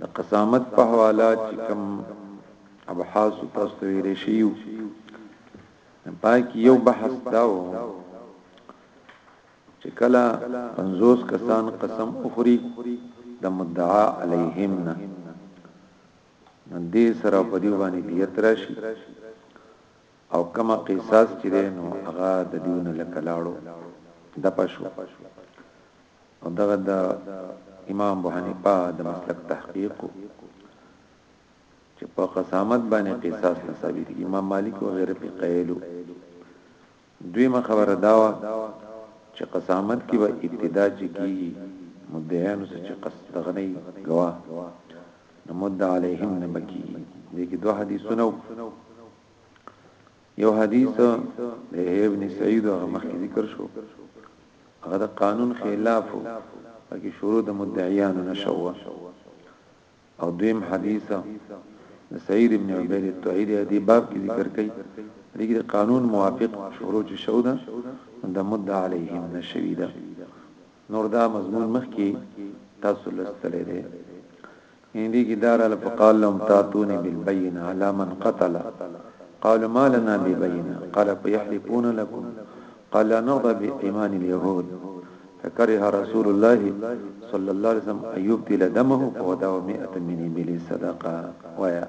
د قسامت په حواله چې کوم ابحاث تاسو ته ویل شي پای کې یو بحث داو چې کله 50 کسان قسم اخري د مدعا علیهم نه ندې سره په دی باندې دیت راشي او کما قصاص چې نو هغه د دیونه لکلاړو د پښو او دغه د امام ابو حنیفه د مسلک تحقیق چې په قسامت باندې قصاص نه ثابت امام مالک او غیره په قیلو دویمه خبره داوا چې قسامت کې به ابتدا چې کیږي مدعیان څه چې قصد غنی گوا نو مد علیهم نه بکی دغه دوه حدیثونه یو حدیث د ابن سعید او مخکې ذکر شو هغه د قانون خلاف پکې شروع د مدعیانو نشو او دویم حدیث د سعید ابن عبید الطویل دی باب کې ذکر کړي دغه د قانون موافق شروع چې شو ده د مدعا علیهم نشوي ده نور دا مضمون مخکې تاسو لستلې ده اندی کی دار الفقال لهم تاتوني بالبين على من قتل قالوا ما لنا ببين قال فيحلفون لكم قال لا نرضى بإيمان اليهود فكره رسول الله صلى الله عليه وسلم أن يبدل دمه فوداه مئة من إبليس صدقة ويا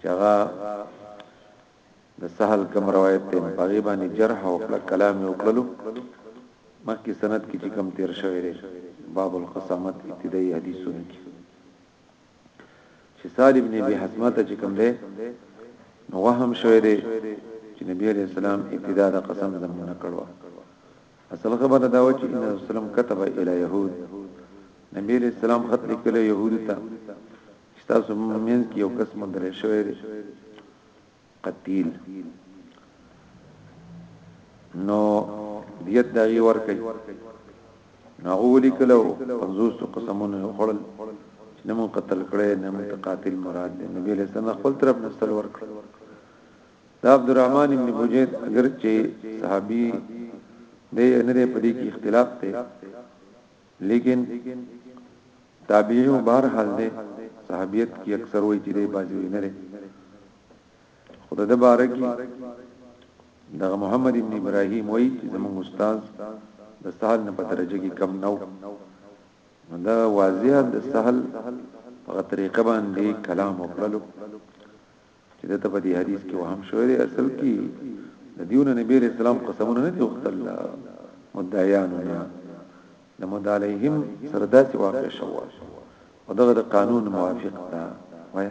چې هغه د سهل کوم روایت ته په هغه باندې جرح او کلک کلام یې وکړلو مخکې سند کې چې کوم تیر شوی دی باب القسامت ابتدایي حدیثونه کې چې سال ابن ابي حسمته چې کوم دی نو وهم شوی دی چې نبی عليه السلام ابتدا د قسم زمونه کړو اصل خبره دا و چې ان رسول الله كتب الى يهود نبی عليه السلام خط لیکلو يهود ته ستاسو مين کې یو قسم درې شوی دی قتیل نو دیت دغه ور کوي نو اولی کلو پنځوستو قسمونه خړل چې نمو قتل کړي نمو قاتل مراد دی نبی له سن خپل طرف نسل ور کړ دا عبدالرحمن ابن بوجید اگر چې صحابي دی نه دی په دې کې اختلاف دی لیکن تابعی او بهر حال دی صحابیت کی اکثر وای چې دی باجی نه لري خدای د بارکی دغه محمد ابن ابراهیم وای چې زموږ استاد د سهل نه په درجه کې کم نو دا واضح د سهل په طریقه باندې کلام وکړلو چې دلته په دې حدیث کې وهم شوی دی اصل کې د دیونه نبی علیہ السلام قسمونه نه دي وختل مدعیانو نه د مدعلیهم سره داسې واقع شو او دغه د قانون موافق ده وایي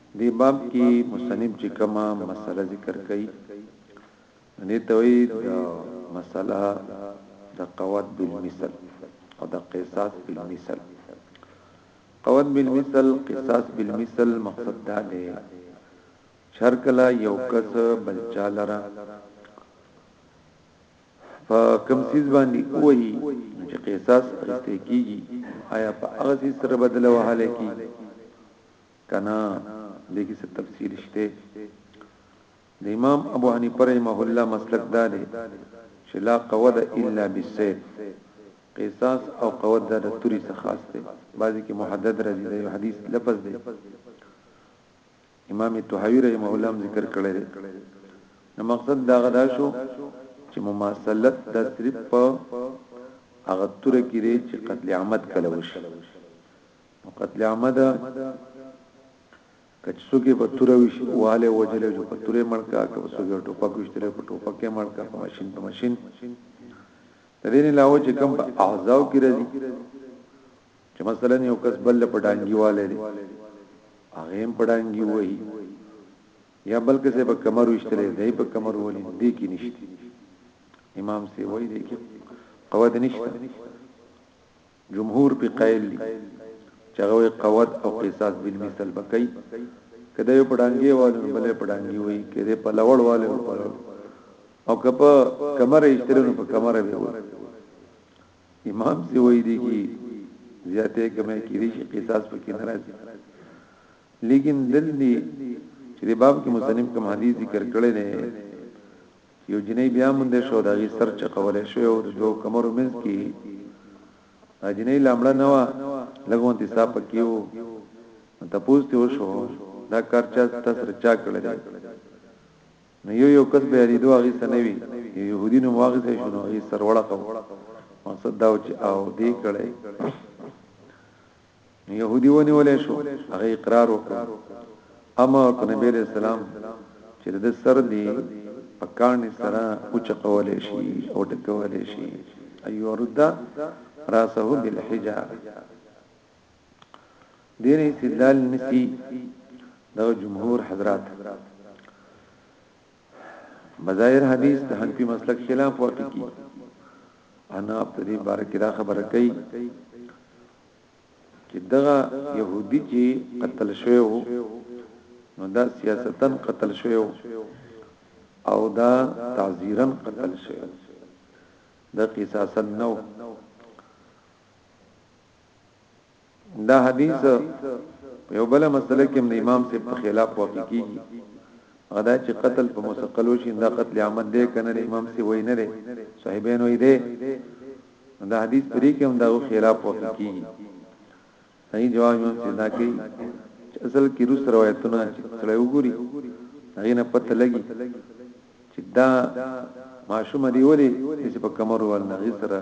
دې باب کې مصنف چې کومه مسئله ذکر کوي نو دې ته وایي د مسئله د قوت بالمثل او د قصاص بالمثل قوت بالمثل قصاص بالمثل مقصد دا دی شرکلا یو کس بل چالره په کم سیز باندې وایي چې قصاص اخیسته کیږي آیا په هغه سیز سره بدله وهاله کیږي کنه دې کې څه تفصیل شته د امام ابو حنیفه رحمه الله مسلک دا دی چې لا قود الا بالسيف قصاص او قوت د توري څخه خاص دی بعضی کې محدد راځي د حدیث لفظ دی امام طحاوی رحمه الله ذکر کړی دی نو مقصد دا غدا شو چې مماثلت د صرف په هغه تور کې دی چې قتل عامت کله وشي قتل عامه ده کچسوګه په توره وش واله وجل جو په توره مړکا کبسوګه ټوپک وشتره په ټوپک کې مړکا په ماشين په ماشين د دې علاوه چې کوم په اعضاء کې راځي چې مثلا یو کس بل په ډانګي واله دی هغه هم په ډانګي وایي یا بلکې سه په کمر وشتره دی په کمر ولې دی کې نشته امام سی وایي دی کې قوت نشته جمهور پۀ قائل دي چې هغه وائي قوت او قصاص بالمثل به کوي که دی په ډانګې والو نو بلې په ډانګې وي که دی په لوړ والو نو په لوړ او که په کمره اشتري نو په کمره به وي امام سی وایي دي کې زیاتې کمې کې دي چې قصاص پکې نه راځي لیکن دل دي چې باب کې مصنف کوم حدیث ذکر کړی دی یو جنۍ بیا موندل شو د غي سر چکول شو او د دوه کمرو منځ کې دا جنۍ لامړه نه و لګون دي صاحب کېو ته پوښتې وشو دا کار چا تاسو چا کړل دي نو یو یو کس به لري دوه غي سنوي يهودي نو واغې شو نو غي سر وړه کو مقصد دا چې او دې کړي نو يهودي ونیول شو هغه اقرار وکړ اما کو نبی عليه السلام چې د سر دی په کانې سره اوچ کولې شي او د کولې شي ايو رد راسه بالحجار دین استدلال نسی د جمهور حضرات مظاهر حدیث د حنفي مسلک خلاف واقع کی انا په دې بار کې دا خبره کوي چې دغه يهودي چې قتل شوی وو نو دا سیاستن قتل شوی وو او دا تعذيرا قتل شوی د قصاصا نو دا حدیث په یو بل مسله کې د امام سے په خلاف واقع کیږي غدا چې قتل په مسقلو شي دا قتل عامد دی کنه امام سے وای نه دی صاحبین وای دی نو دا حدیث پرې کې هم دا خلاف وکړي کیږي صحیح جواب یې چې دا کې اصل کې روس روایتونه چې سره وګوري هغه نه پته لګي چې دا ماشوم دی ولې چې په کمر ور نه سره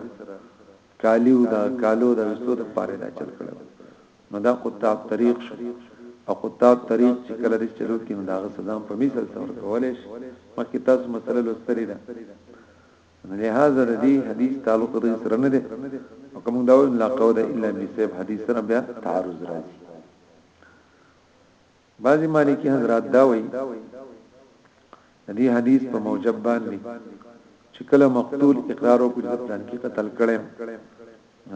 کالیو دا کالو دا وستو د پاره دا چل کړو نو دا قطاع طریق شو او قطاع طریق چې کله دې چلو کې نو دا غسدان په مثال څور کولې مخکې تاسو مسله لوستلې ده نو لهذا د دې حدیث تعلق د سره نه دی او کوم دا وایي لا قول الا بسبب حدیث سره بیا تعارض راځي بعضی مالکی حضرات دا وایي د دې حدیث په موجب باندې چې کله مقتول اقرار وکړي چې پلان کې قتل کړي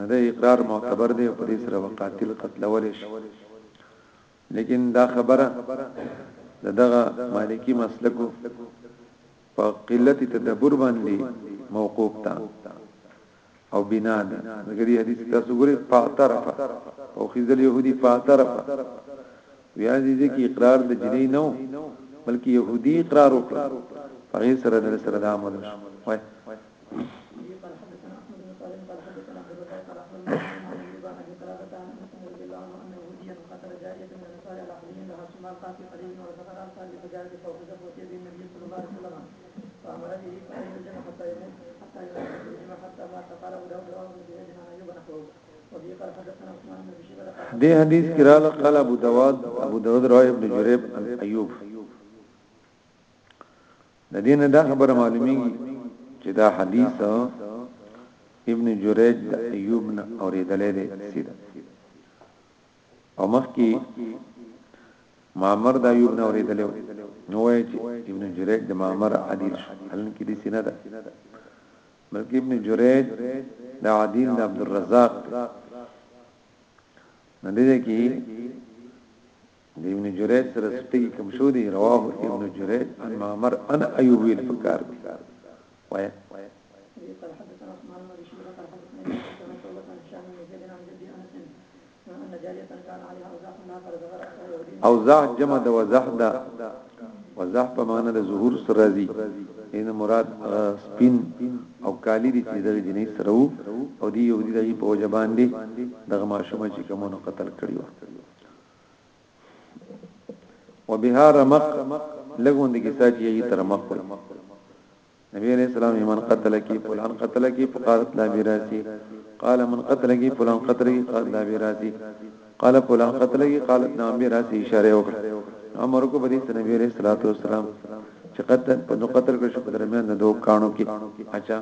دا اقرار معتبر دی په دې سره وقاتل قتل ولې شي لیکن دا خبره دغه مالکی مسلکو په قلت تدبر باندې موقوف تا او بنا دي مګر دې حدیث تاسو ګوري فاعترف او خزل يهودي فاعترف بیا دې کې اقرار د جنې نو بلکې يهودي اقرار وکړ هغه سره د سره د عمل شو دې حدیث کې رااله قال ابو داود ابو داود رواه ابن جریب عن ایوب د دې نه دا خبره معلومیږي چې دا حدیث ابن جریج د ایوب نه اوریدلې ده سیده او مخکې معمر د ایوب نه اوریدلې نو وایي چې ابن جریج د معمر عدیل شو هلن کې دې سینه ده بلکې ابن جریج د عدیل د عبد الرزاق نه دې کې د ابن جریج سره ستګي کم شو دی رواه ابن جریج ان معمر ان ایوب ویل پکار دی وای او زاح جمع د وضح ده وضح په معنی د ظهور سره راځي ان مراد سپین او کالی دي چې د جنې سره او دی یو دی په وجبان دي دغه ماشومه چې کومو قتل کړیو وبها رمق لګون د کیسه چې یې تر مخ وي نبی علیہ السلام من قتل کی فلان قتل کی فقالت لا براسی قال من قتل کی فلان قتل کی قال لا براسی قال فلان قتل کی قالت نعم براسی اشاره وکړه عمر کو بدی نبی علیہ الصلوۃ والسلام چې قتل په قتل کې شو په درمیان د دوه کانو کې اچھا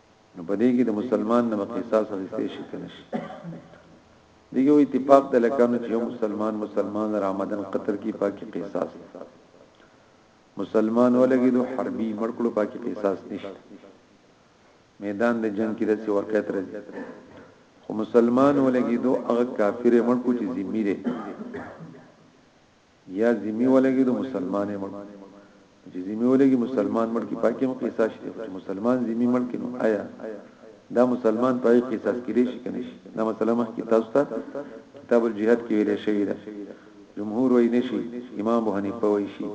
نو په دې کې د مسلمان نه مقیساس غوښتي شي کنه شي دغه اتفاق د لکانو چې یو مسلمان مسلمان را آمدن قطر کې پاکي قصاص مسلمان ولګي دو حربي مړکلو پاکي قصاص نشته میدان د جنگ کې د څه واقعیت راځي خو مسلمان ولګي دو هغه کافر مړکو چې ذمہ دي یا ذمی ولګی دو مسلمان مړ چې ذمی ولګی مسلمان مړ کی پاکی مو قصاص شته چې مسلمان ذمی مړ کینو آیا دا مسلمان پای قصاص کړي شي کني شي دا مسله مخ کی تاسو ته کتاب الجهاد کې ویل شوی ده جمهور وای نشي امام ابو حنیفه وای شي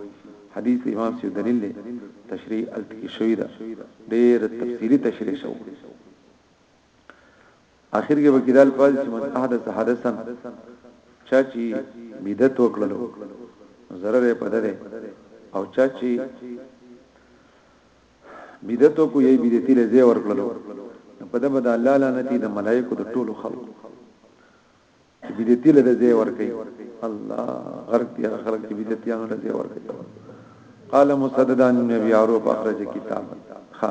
حدیث امام سیو دلیل له تشریح التکی شوی ده ډېر تفصیلی تشریح شوی اخر کې به کېدل فاز چې من احدث حدثا چا چې بدعت وکړلو ضرر یې پدره او چا چې بدعت کو یې بدعتي لزه ورکړلو په دغه د الله لعنتی د ملائکو د ټولو خلقو چې بدعتي له ځای ورکړي الله غرق دي خلک چې بدعتيانو له ځای ورکړي قال مسدد عن النبي عروب اخرج کتابا ها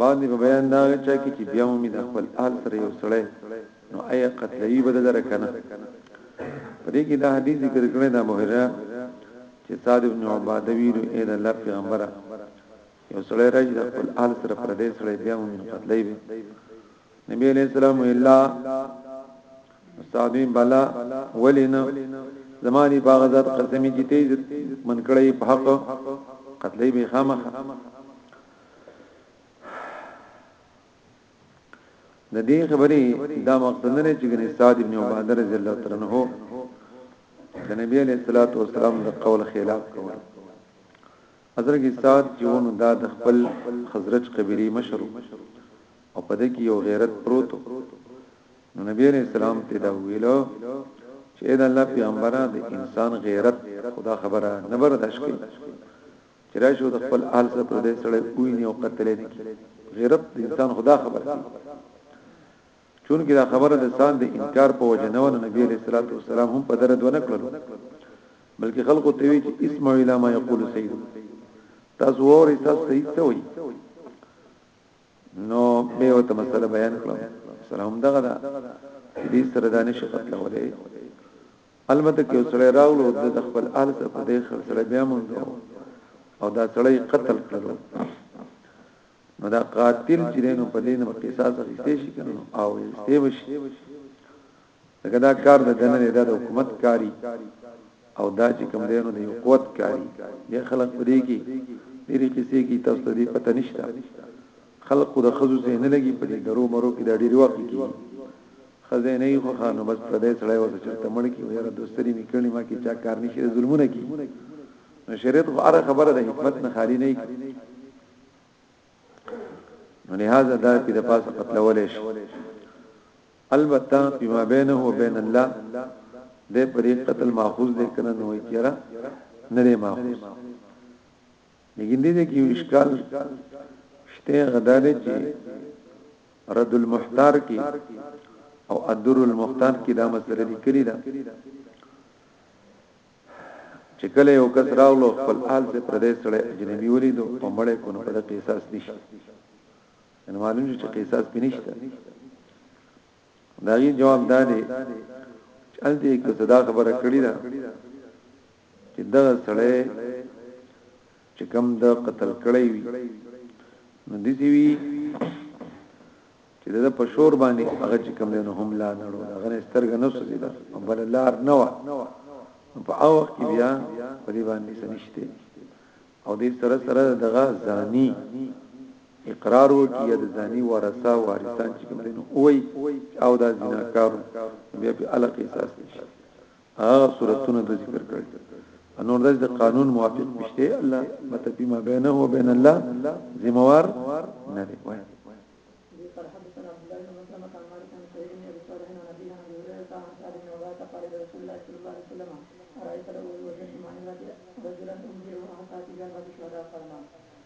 باندې په بیان دا چا کې چې بیا مې د خپل آل سره یو سړی نو ایا قتلوی بدل رکنه په دې کې دا حدیث ذکر کړی دا بهره چې صاد ابن عباده ویلو اې د الله پیغمبره یو سړی راځي د خپل آل سره پر دې سړی بیا مې قتلوی نبی علیہ السلام الا استادین بلا ولنا زمانی باغزاد قسمی جته من کړی په حق قتلې به خامخ د دې خبرې دا مقصد نه چې ګنې سعد ابن عباده رضی الله تعالی عنہ د نبی علیہ الصلوۃ والسلام د قول خلاف کوي حضرت سعد جون دا د خپل خزرج قبیله مشر او په دې کې یو غیرت پروت نو نبی علیہ السلام ته دا ویلو چې دا الله پیغمبره د انسان غیرت خدا خبره نه برداشت کوي چې راشو د خپل اهل سره پر دې سره ویني او قتل نه کی غیرت د انسان خدا خبر دی چون کې دا خبره د انسان د انکار په وجه نه ونه نبی علیہ الصلوۃ والسلام هم په درد ونه کړل بلکې خلکو ته وی چې اسمع الی ما یقول سید تاسو وری تاسو سید څه وی نو به وته مسله بیان کړم سلام دغه دا دې سره دانش قتل ولې البته کې سره راولو د خپل آل سره په دې خپل سره بیا مونږ او دا سړی قتل کړو نو دا قاتل چې نو په دې نه قصاص اخیستې شي کنه او استې وشي دا دا کار د دنه د حکومت کاری او دا چې کوم دی نو د یو قوت کاری د خلک پرې کې ډېری کیسې کې تاسو دې پته نشته خلق خو د خزو ځای نه لګي په دې درو مرو کې دا ډېری وخت کیږي خزه نه یو خانو بس پر دې سړی وځه چې تمړ کی ویره دوستری میکړی ما کې چا کار نشي ظلمونه کی نو شریعت خو اره خبره ده حکمت نه خالی نه کی نو لہذا دا په د پاسه قتلول شي البته بما بینه و بین الله د پرې قتل ماخوذ دې کنه نو یې چیرې نه لري ماخوذ لیکن دې دې کې یو اشکال شته غدارې چې رد المحتار کې او ادر المختار کې دا مسله لیکلې ده چې کله یو کس راولو خپل آل ته پردې سره اجنبي ولیدو او مړې کو نو په دې قصاص نشته ان معلوم چې قصاص بنشته دا یي جواب ده چې انته کې صدا خبره کړې ده چې دغه سړی چې کوم د قتل کړی وي نو دي سی وی چې د په شور باندې هغه چې کوم نه هم لا نړو هغه سترګ نه سوځي دا بل لار نه و په او وخت کې بیا په دې باندې سنشته او دې سره سره دغه زانی اقرار وکي د زانی ورثه وارثان چې کوم نه وای او دا زناکار بیا په الګ احساس نشي هغه صورتونه د ذکر کړي انور د قانون موافق مشته الله متفي ما بينه و بين الله ذمہوار نه دی وای رأيت له وجه ما الذي رجلا أنزله حتى تجربة الشهداء فرمان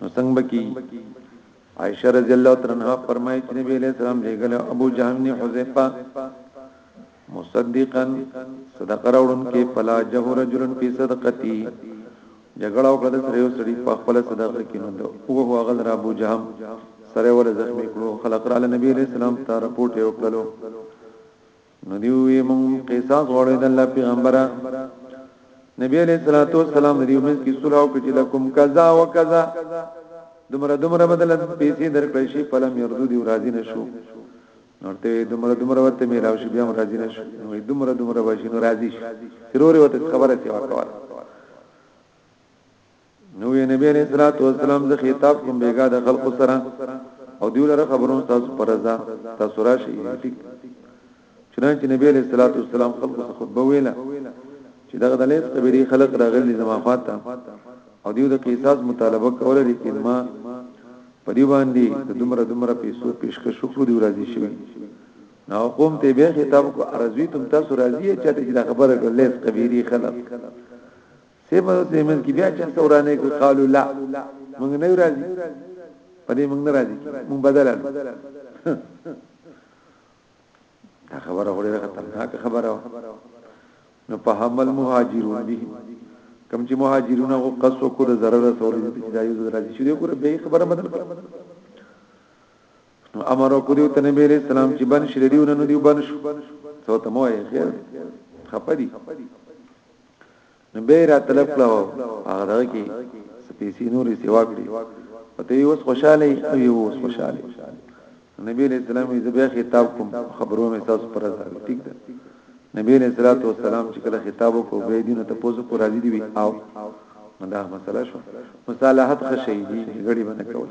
نو څنګه بکی عائشه رضی الله تعالی عنها فرمایي چې نبی له سلام لګل ابو جهم نه حذیفه مصدقا صدق راوړون کې فلا جه رجل فی صدقتی جګړه وکړه سره یو سړي په خپل صدقه کې نو او هو غل را ابو جهم سره ول زخمی کړو خلق را نبی علیہ السلام ته رپورټ یو کړلو نو دی وی مونږ قصاص غواړو د الله پیغمبره نبی علیہ الصلوۃ والسلام دی ومن کی سلاو کچ لکم کذا وکذا دمر دمر بدل پیسې درکړې شي پلم يردو دی راضی نشو نورته دمر دمر وته میلاو شي بیا راضی نشو نو دمر دمر بشي نو راضی شي ضرور وته خبره سی وکړه نو یې نبی علیہ الصلوۃ والسلام د خطاب کوم بیګا د خلق سره او دیو لره خبرون تاسو پر رضا تاسو راشي ټیک چنانچه نبی علیہ الصلوۃ والسلام خلق ته خطبه ویله چې دغه د لیس قبیله خلق راغلي زما خواته او دیو د قصاص مطالبه کوله لیکن ما په دی باندې د دومره دومره پیسو پیشکش وکړو دی راضي شوی نو قوم ته به خطاب کو ارزوی تم تاسو راضی چاته چې دا خبره کړل لیس قبیله خلق سیمه دې من کې بیا چرته ورانه کوي قالو لا موږ نه راځي پدې موږ نه راځي موږ بدل دا خبره وړه خطرناک خبره نو په حمل مهاجرون به کم چې مهاجرون او قص او کور ضرر رسول دي چې دا یو راځي چې کور به خبره بدل کړ نو امر او کړیو ته نبی رسول سلام چې بن شریونه نو دی بن شو ته مو یې خیر خپدي نو به را طلب کړو هغه دغه کې سپېسي نورې سیوا کړې او ته اوس خوشاله او یو اوس خوشاله نبی علیہ السلام یې زبې خطاب کوم خبرو مې تاسو پر راځي ټیک ده نبی علیہ الصلوۃ والسلام چې کله خطاب وکړو به دینه ته پوزو کو راځي دی وی او دا مسله شو مصالحت خشې دي غړي باندې کوي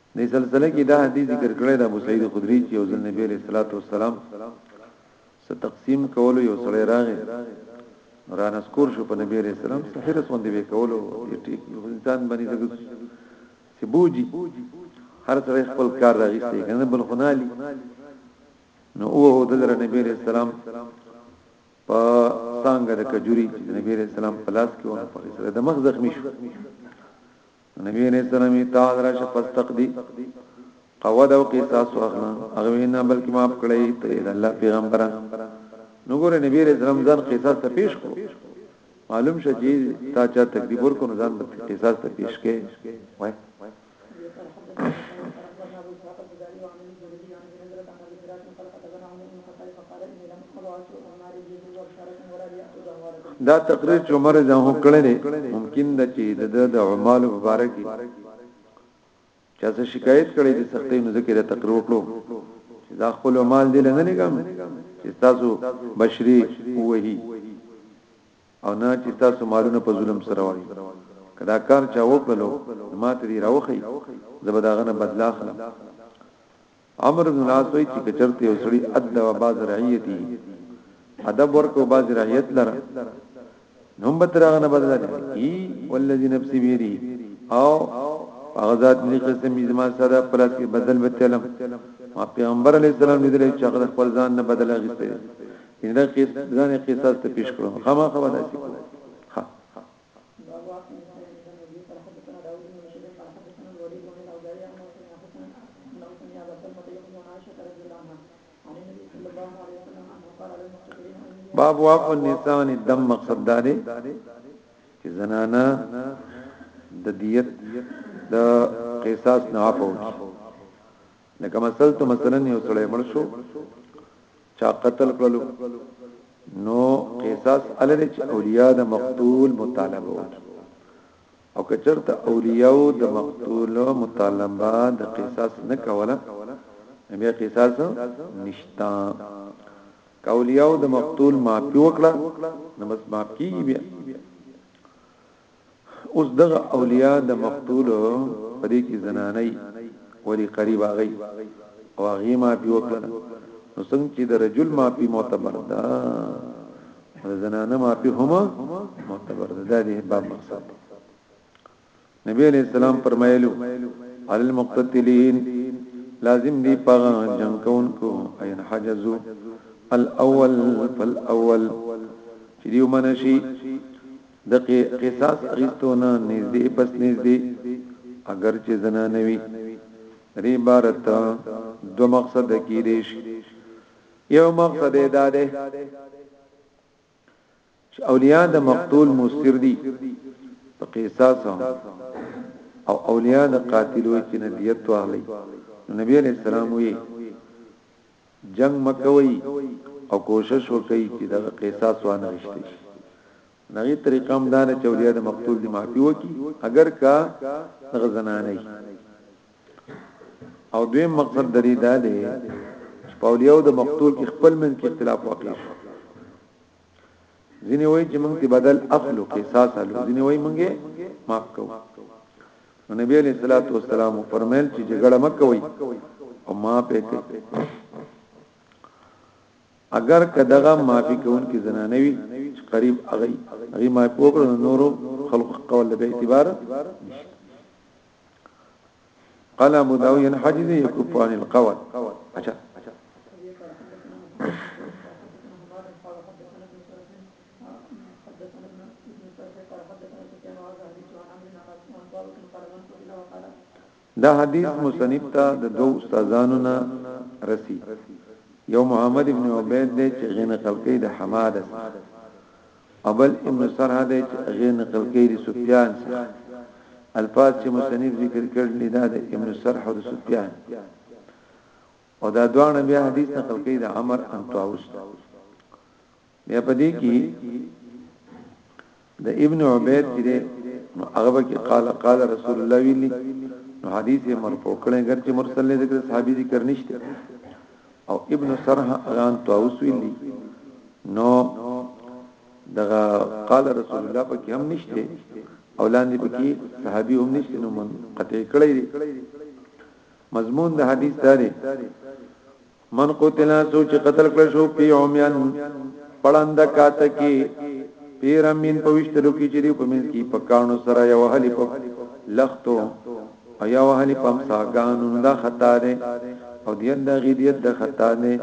دې سلسله کې دا حدیث ذکر کړی د ابو سعید خدری چې یو ځل نبی علیہ الصلوۃ والسلام څه تقسیم کولو یو سړی راغی رانس کور شو په نبی علیہ السلام سحرس باندې به کولو ټیک انسان باندې دغه سبوجي هر سړی خپل کار راغیسته کنه بل خنالي نو او هو د نبی علیہ السلام په څنګه د کجوري چې نبی علیہ السلام پلاس کې ونه پخې سره د مخ زخمی شو نبی علیہ السلام تعالی را شپس تقدی قوت او قصاص واخلا هغه وینا بلکې معاف کړی ته د الله پیغمبر نو ګوره نبی علیہ السلام ځان قصاص ته پیش کو معلوم شې چې تا چا تکلیف ورکو نو ځان به قصاص ته پیش کې وای حضرت عمر بن راس من خلق تبن عمر بن خطاب فقال اني لم ابعث عمر رجيت وبشارة ولا ليأخذ عمر دا تقریر چې عمر جان هو کړی دی ممکن ده چې د د اعمال مبارک چا څه شکایت کړی چې سختې نو ذکر تقریر وکړو چې دا خپل مال دی نه نه کوم چې تاسو بشری وਹੀ او نه چې تاسو مالونه په ظلم سره وایي کدا کار چا وکړلو ماته دی راوخی زبداغنه بدلا خلم عمر بن العاص وی چې کچرته یو سړی ادب او باز رعیتی ادب ورکو باز رعیت لره نوم بتراغنه بدلا دی ای والذی نفسی بیری او غزاد می قسم زما سره پلاس کې بدل بتلم ما پیغمبر علی السلام دې چې خپل ځان نه بدلا غسته څنګه کې ځانې قصاص ته پیش کړو خما خبر داسې کړو ها باب واقع النساء ان دم مقصد داري چې زنانا د دیت د قصاص نه عفو لکه مثل ته مثلا یو سړی مړ شو چا قتل کړلو نو قصاص الری چې اولیاء د مقتول مطالبه وکړي او کچرته اولیاء د مقتول مطالبه د قصاص نه کوله بیا قصاص نشتا اولیاء د مقتول معافي وکړه نو بس معاف کیږي بیا اوس دغه اولیاء د مقتول په دې کې زنانه ولی قریب هغه او هغه ما پی وکړه نو څنګه چې د رجل ما پی معتبر ده زنانه ما پی هم معتبر ده دا دی باب مقصد نبی علیہ السلام فرمایلو علی المقتتلین لازم دی پاغا جنگ کون کو این حجزو الاول فالاول چې دیو منشي د قصاص اخیستو نه نږدې پس نږدې اگر چې زنانه وي درې عبارت دو مقصد کې دیش یو مقصد دا ده چې اولیاء د مقتول مستر دي په قصاص او اولیاء د قاتل وي چې ندیت واغلي نبی علیہ السلام وی جنګ مه کوئ او کوشش وکړئ چې دغه قصاص وانه غشتي شي نغي طریقه هم دا نه چې اولیاء د مقتول دی معافي وکي اگر کا دغه زنانه او دوی مقصد درې دا دی چې په اولیاء د مقتول کې خپل من کې اختلاف واقع شي ځینې وایي چې موږ ته بدل اخلو کې احساس الو ځینې وایي موږ معاف کوو نو نبی علیہ الصلوۃ والسلام فرمایل چې جګړه مکوئ او ما په کې اگر کداغه معافي کون کې زنانه وي قریب اغي اغي ما پوکړو نورو خلق قول به اعتبار نشته قال ابو داود ان حديث يكف عن القول اچھا دا حدیث مصنف ته د دوه استادانو نه رسی یو محمد ابن عبید دی چې غین خلقی د حماده ابل ابن سرح دی چې هغه نقل کوي د سفیان څخه الفاظ چې مصنف ذکر کړل دا د ابن سرح او سفیان او دا دوه بیا حدیث نقل کوي د عمر ان طاووس بیا پدې کې د ابن عبید چې نو هغه کې قال قال رسول الله ویلي نو حدیث مرفوع کړي ګر چې مرسل ذکر صحابي ذکر نشته او ابن سرح اغان طاوس ویلی نو دغه قال رسول الله پکې هم نشته او لاندې پکې صحابي هم نشته نو من قطع کړی دی مضمون د حدیث داري من قتل سو چې قتل کړ شو پی عمیان پړند کات کې پیرمین پوښتلو کې چې په من کې پکانو سره یو هلی په لختو او یا وهلی په امساګانو نو دا خطا ده او دیت دا غی دیت دا خطا ده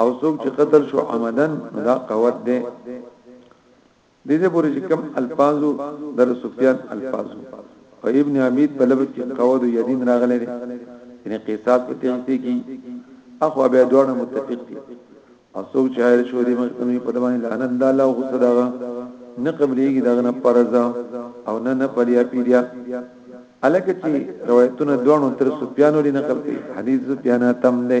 او څوک چې قتل شو عمدن نو دا قوت ده دې دې پورې چې کم الفاظو در سفیان الفاظو او ابن عمید په لبد کې قوت او یدین راغلی دی یعنی قصاص په تیغسته کې اخو بیا دوړه متفق دي او څوک چې عائل شو دې مخکنوي په دمانه لعنت د الله او غصه دغه نه قبليږي دغه نه پرزا او نه نه پلیا پیډیا الکه چې روایتونه دوه تر سفیانو لري نقل کوي حدیث سفیان تم دی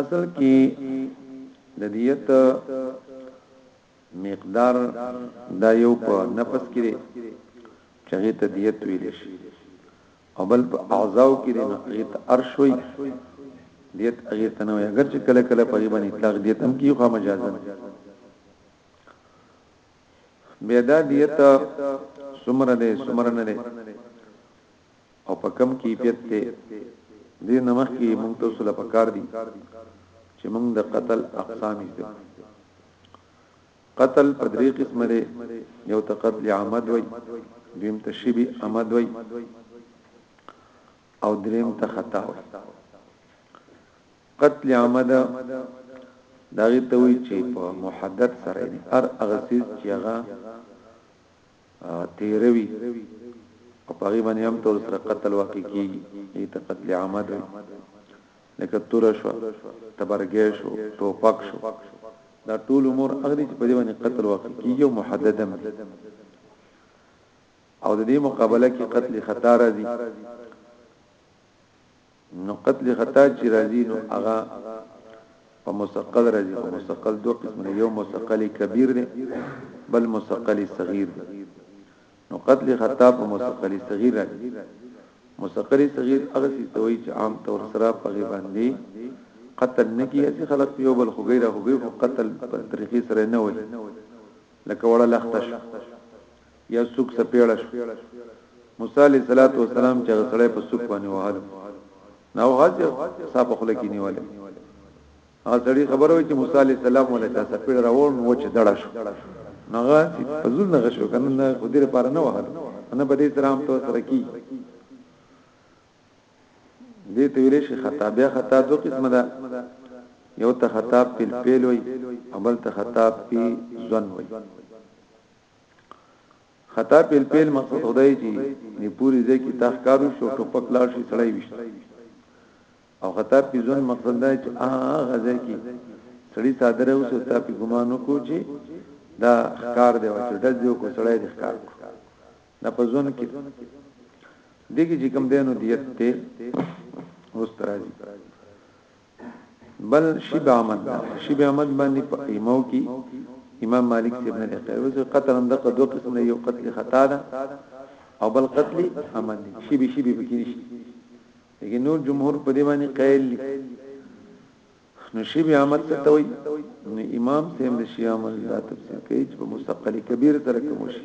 اصل کې د دیت مقدار دا یو په نفس کې دی چې هغه ته دیت ویل شي او بل په اعضاء کې دی نو هغه ته عرش وي دیت هغه ته نه وي اگر چې کله کله په غیبه اطلاق دیت هم کیږي خو مجازا بیا دا دیت سمره دی سمره نه دی او په کوم کیفیت دی ددې نه مخکې موږ تاسو له پکار دي چې موږ د قتل اقسام زده قتل په درې قسمه دی یو ته قتل عمد وای دویم ته شبی عمد وای او دریم ته خطا وای قتل عمد داغه ته وی چې په محدد سره دی هر هغه سیس چې هغه تیروي او په غیبه نه هم تور سره قتل واقع کی ای ته قتل عامد لکه تور شو تبرګې شو ټوپک شو دا ټول امور اغلی چې په دې باندې قتل واقع کیږي محددم دي او د دې مقابله کې قتل خطا راځي نو قتل خطا چې راځي نو هغه په مسقل راځي په مسقل دوه قسمه یو مسقل کبیر دی بل مسقل صغیر دی نو قتل خطا په مسقل صغیر راځي مسقل صغیر هغه څه ته وایي چې عام طور سره په باندې قتل نه کیږي چې خلک یو بل خو غیره خو غیره قتل په طریقې سره نه وایي لکه وړه لختش یا سوک سپیړه شو موسی علیه الصلاۃ والسلام چې هغه سړی په سوک باندې وهلو نو هغه صاحب خپل کې نیولې هغه سړی خبره وکړي موسی علیه السلام ولا چا سپیړ راوړ نو چې دړه شو نغه فزول نه غشو کنه نه خو دې لپاره نه وهل انا په دې سره هم تو سره کی دې ته ویل شي خطا بیا خطا دوه قسمه ده یو ته خطا پیل پیل وي او بل ته خطا پی ځن وي خطا پیل پیل مقصد خدای چې نه پوری ځای کې تخکارو شو ټوپک لاړ شي سړی وشته او خطا په ځون مقصد دا چې هغه ځای کې سړی صادر اوس ته په ګمان وکړو چې دا ښکار دی او چې د دې کو سړی د ښکار کو نه په ځون کې دګه چې کم دینو دیت ته اوس ترازی بل شیب احمد دا شیب احمد باندې په ایمو کې امام مالک صاحب نه لقي وز قتل هم دغه دوه قسم دی یو قتل خطا ده او بل قتل عمد دی شیب شیب پکې نشي لیکن نور جمهور په دی باندې قائل دي نو شیب احمد څه توي نو امام صاحب د شیب احمد دا تفسیر کوي چې په مستقلی کبیر تر کوم شي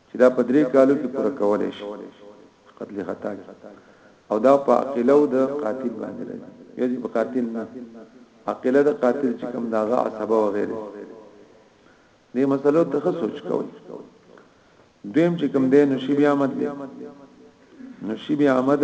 چې دا په درې کالو کې پوره کولای شي قتل خطا کې او دا په عقله او د قاتل باندې راځي یو چې په قاتل نه عقله د قاتل چې کوم داغه عصبه و غیره دې مسلو ته سوچ کوي دویم چې کوم دې نشي بیا آمد دې نشي بیا آمد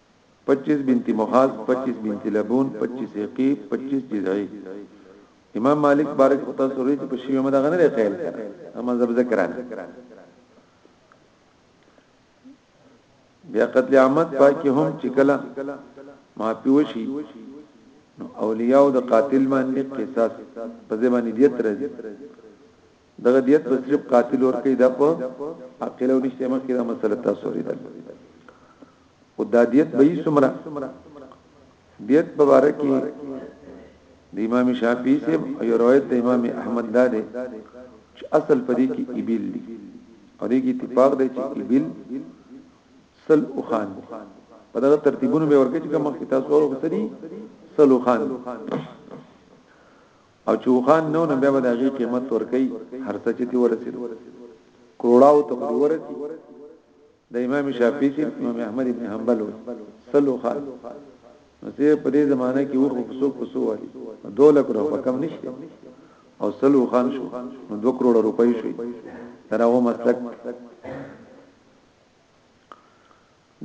25 بنت مخاض 25 بنت لبون 25 عقی 25 جذعی امام مالک بارک په تاسو ورته په شیوه مده غنه لري قیل کړه اما زب ذکران بیا قتل عامت پاکي هم چې کله ما پیوشي نو اولیاء د قاتل باندې قصاص په ځبانې دیت راځي دغه دیت په صرف قاتل ور کوي دا په عقل او نشته مخکې دا مسله تاسو ورته او دا دیت به یې سمرا دیت مبارک د امام شافعي سے یو روایت د امام احمد دا دی چې اصل پدې کې ابل دی او دې کې اتفاق دی چې ابل سل او خان په دغه ترتیبونو به ورکه چې کوم مخکې تاسو ورو سری سل او خان او چې وخان نو نه بیا به د هغې قیمت ورکوي هر څه چې تی ورسېد کروڑاو ته خو ورسي د امام شافعي چې امام احمد ابن حنبل و سلو خان نو چې په دې زمانه کې وخو پسو پسو والی دوله کړو په کم نشته او سلو خان شو نو 2 کروڑ روپۍ شوې تر هغه مسلک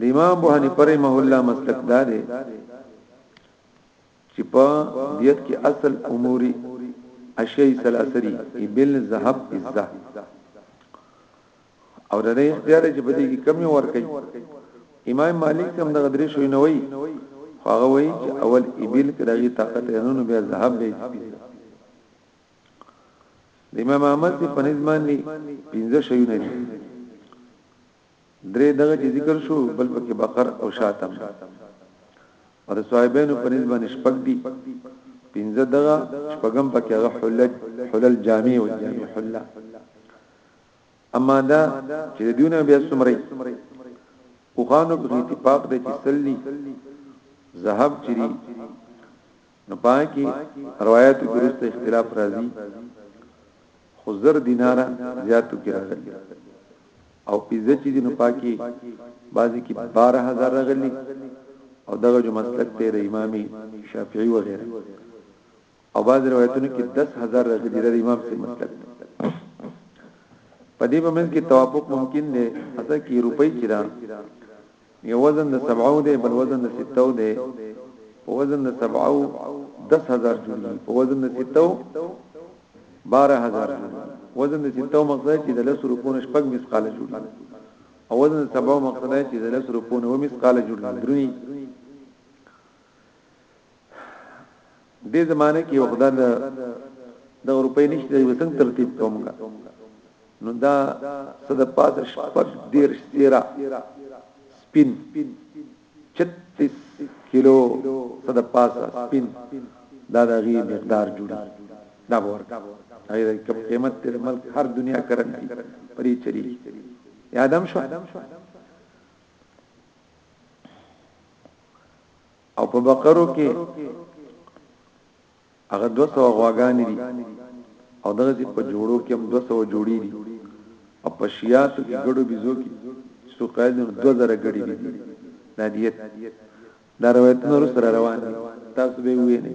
د امام ابو حنیفه رحمه الله مسلک دار چی په دیت کی اصل اموری اشیاء ثلاثه دی ابل ذهب عزه او د دې اختیار چې په دې کې کمی ور کوي امام مالک هم دغه درې شوی نه وای هغه وای چې اول ابل کداغي طاقت نونو بیا ذهب به د امام احمد په نظمان دي پنځه شوی نه دي درې دغه چې ذکر شو بل پکې بقر او شاتم او د صاحبینو په نسبت باندې شپږ دي پنځه دغه شپږم پکې هغه حلج حلل جامع او جامع حلا اما دا چې دیونه بیا سمري او خانو په اتفاق دي چې سلی ذهب چری نو پاکي روایت کې ورسته اختلاف راځي خو زر دیناره زیاتو کې راغلي او پیزه چې دینو پاکي بعضی کې 12000 راغلي او دغه جو مسلک تیر امامي شافعي وغيرها او بعض روایتونو کې 10000 راغلي د امام سي مسلک په دې باندې کې توافق ممکن دی اته کې روپۍ چې دا یو وزن د سبعو دی بل وزن د ستو دی په وزن د سبعو 10000 جوړي په وزن د ستو 12000 جوړي وزن د ستو مقدار چې د لس روپونو شپږ مسقاله جوړي او وزن د سبعو مقدار چې د لس روپونو و مسقاله جوړي درونی دې زمانه کې یو خدای د د اروپای نشته یو څنګه ترتیب کومګه نو دا صد پات شپږ دیر سیرا سپین 36 کیلو صد پات سپین دا د غي مقدار جوړ دا ور هغه د قیمت تر ملک هر دنیا کرنسی پرې چری یادم شو او په بقرو کې هغه 200 غواګانې دي او دغه چې په جوړو کې هم 200 جوړې دي او په شیاتو کې ګړو بيزو کې څو قائل 2000 ګړي دي دا دیت دا روایتونه سره روان دي تاسو به وینئ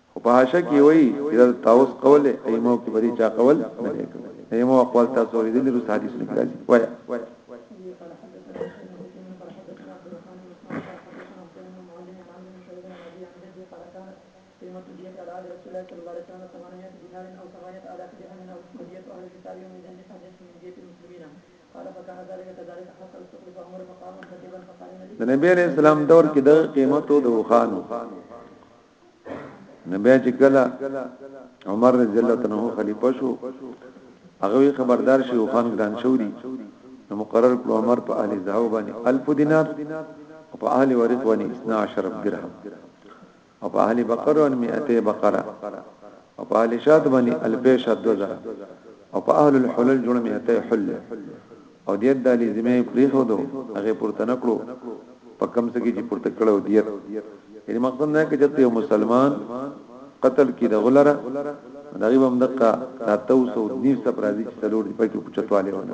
خو په حاشیه کې وایي چې دا تاوس قول دی ایمو کې بری چا قول نه دی ایمو اقوال تاسو ورېدل روس حدیث نه راځي وایي د نبی عليه السلام دور کې د قیمتو د وخانو نو بیا چې کله عمر رضی الله تعالی عنہ خلیفہ شو هغه خبردار شي او خان ګران شوري نو مقرر کړ عمر په اهل زهو باندې 1000 دینار او په اهل ورث باندې 12 درهم او په اهل بقره باندې 100 بقره او په اهل شات باندې الفی شات دو زره او په اهل الحلل جوړ می اته حل او دیت د لازمه پریخو دو هغه پورته نکړو په کم څه کې چې پورته کړو دیت یعنی مقصد نه کې چې یو مسلمان قتل کې د غلره دغه هم دقه تاسو نیو سپرازي چې څلور دی پکې پچتواله ونه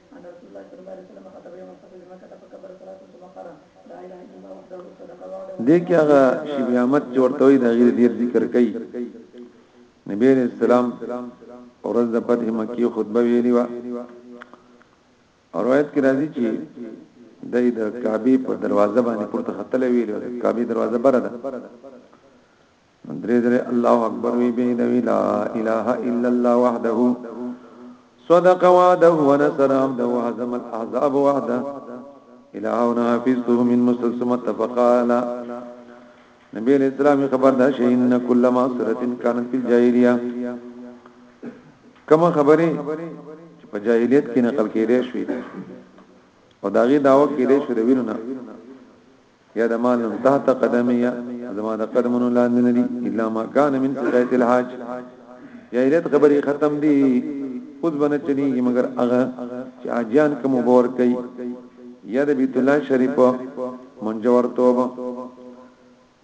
ان رسول الله صلی الله علیه وسلم خطب یوم الفصل مکه فکبر ثلاثا ثم قرأ لا اله الا الله وحده صدق وعده دې کې هغه شی قیامت جوړته وي د غیر دې ذکر کوي نبی علیہ السلام ورځ د فتح مکی خطبه ویلی و روایت کې راځي چې د د کعبه په دروازه باندې پورته خطلې ویلې کعبه دروازه بره ده نو درې درې الله اکبر وی به د لا اله الا الله وحده صدق وعده ونصر عبده وهزم الاحزاب وحده الهنا حفظته من مسلسل متفق على نبی علیہ السلام خبر دا شي ان کل ما سرت کانت فی الجاهلیه کما خبره چې په جاهلیت کې نقل کېدې شوې او داغي داوا کېدې شوې وینو نه یا د مال نوم تحت قدمه یا زما د قدمونو لاندې نه دي الا ما کان من سقایت الحاج یا ایت خبرې ختم دي اوس بنه چلی مگر هغه چې اجان کوم بور کوي یا د بیت الله شریف منجور توبه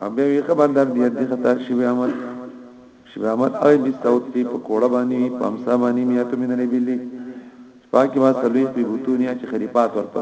ابه وی خبر در دي د خطا شی عمل شی عمل او به صوت په کوړه باندې پمسا باندې میاتو مینه لري پاکي ما سلوي په بوتونیا چې خلیفات ورته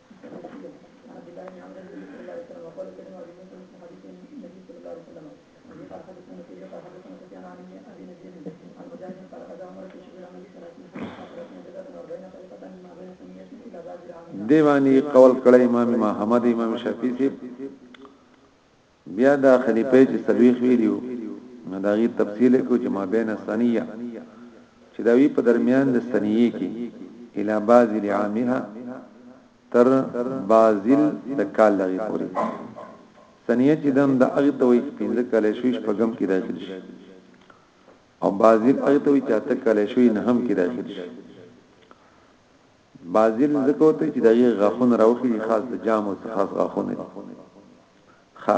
دیوانی قول کړه امام محمد امام شافعی بیا دا خلیفه چې څلوېښت ویلي وو نو د هغې تفصیل یې کړو چې مابین الثنیه چې د هغوی په درمیان د ثنیې کې الی بازل عامها تر بازل د کال لغې پورې ثنیه چې دم د هغه ته وایي چې پنځه کاله شوي شپږم کې داخل شي او بازل هغه ته وایي چې اته کاله شوي نهم کې داخل شي بازیل ځکه وته چې دغه غاښونه راوخی دي خاص د جام او خاص غاښونه دي خا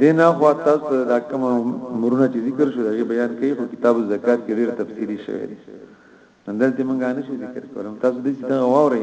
دینا خو تاسو دا کوم مرونه چې ذکر شو دغه بیان کوي خو کتاب الزکات کې ډیر تفصیلی شوی دی اندر دې مونږه نه شو ذکر کولم تاسو دې چې دا واورئ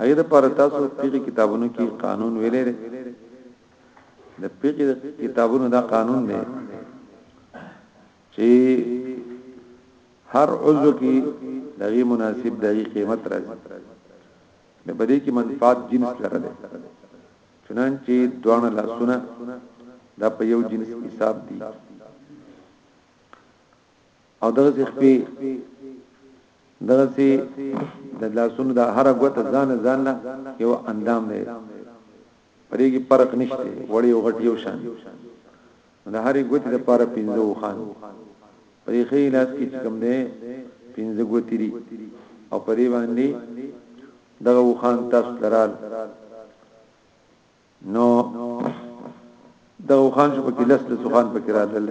هغه د پر تاسو پیغي کتابونو کې قانون ویلې ده د پیغي کتابونو دا قانون دی چې هر عضو کې دغه مناسب دغه قیمت راځي د بده کې منفعت جنس لره ده چنانچه دوه لاسونه دا په یو جنس حساب دي او دغه خپې دغه سي د لاسونو د هر غوته ځان ځان لا یو اندام دی پرې کې فرق نشته وړي او غټي او شان د هر غوته د پاره پینځو خان پرې خې لاس کې کوم دی پینځه غوتی دي او پرې باندې دغه وخان تاسو درال نو دا وخان شو پکې لس لس وخان پکې را دل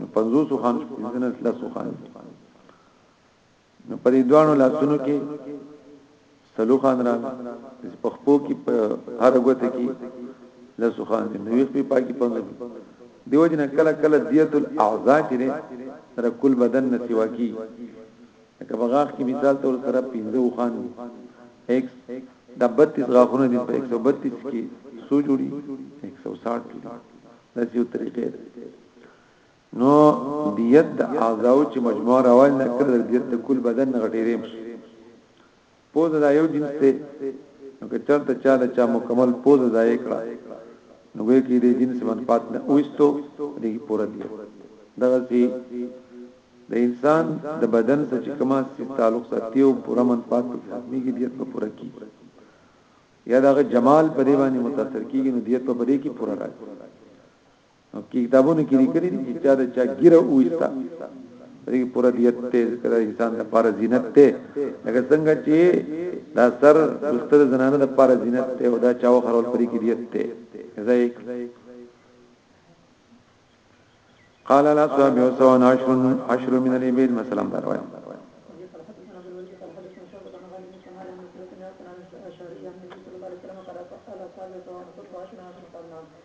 نو 50 وخان شو پکې لس لس وخان نو پرې دوانو لاسونو کې سلو خان را په خپو کې په هر غوته کې لس وخان نو یو په پاکي پنځه دیو جن کله کله دیت الاعضاء چې سره کل بدن نه سیوا کی لکه په غاښ کې مثال تور سره 15 وخان دي ایکس دا 32 غاښونه دي په 132 کې سو جوړي 160 جوړي دا یو طریقې ده نو دیت د اعضاو چې مجموعه روان نه کړل دیت د کل بدن غټیرې مش پوزه دا یو جنس دی نو که چرته چا د چا مکمل پوزه ضایع کړه نو ګوي کې دې جنس منفعت نه اوستو دې پوره دی دغه سي د انسان د بدن سره چې کومه سي تعلق ساتي او پوره منفعت په ختمي کې دیت په پوره کی یا دغه جمال په دی باندې متاثر کیږي نو دیت په پرې کې پوره راځي نو کتابونو کې لیکلي دي چې چا د چا ګیره وستا دغه پوره دیت ته ذکر انسان د پاره زینت ته لکه څنګه چې دا سر دستر زنانه د پاره زینت ته او دا چاو خرول پرې کې دیت ته زایک قال لا صاحب وسو عشر عشر من الابل مثلا بروان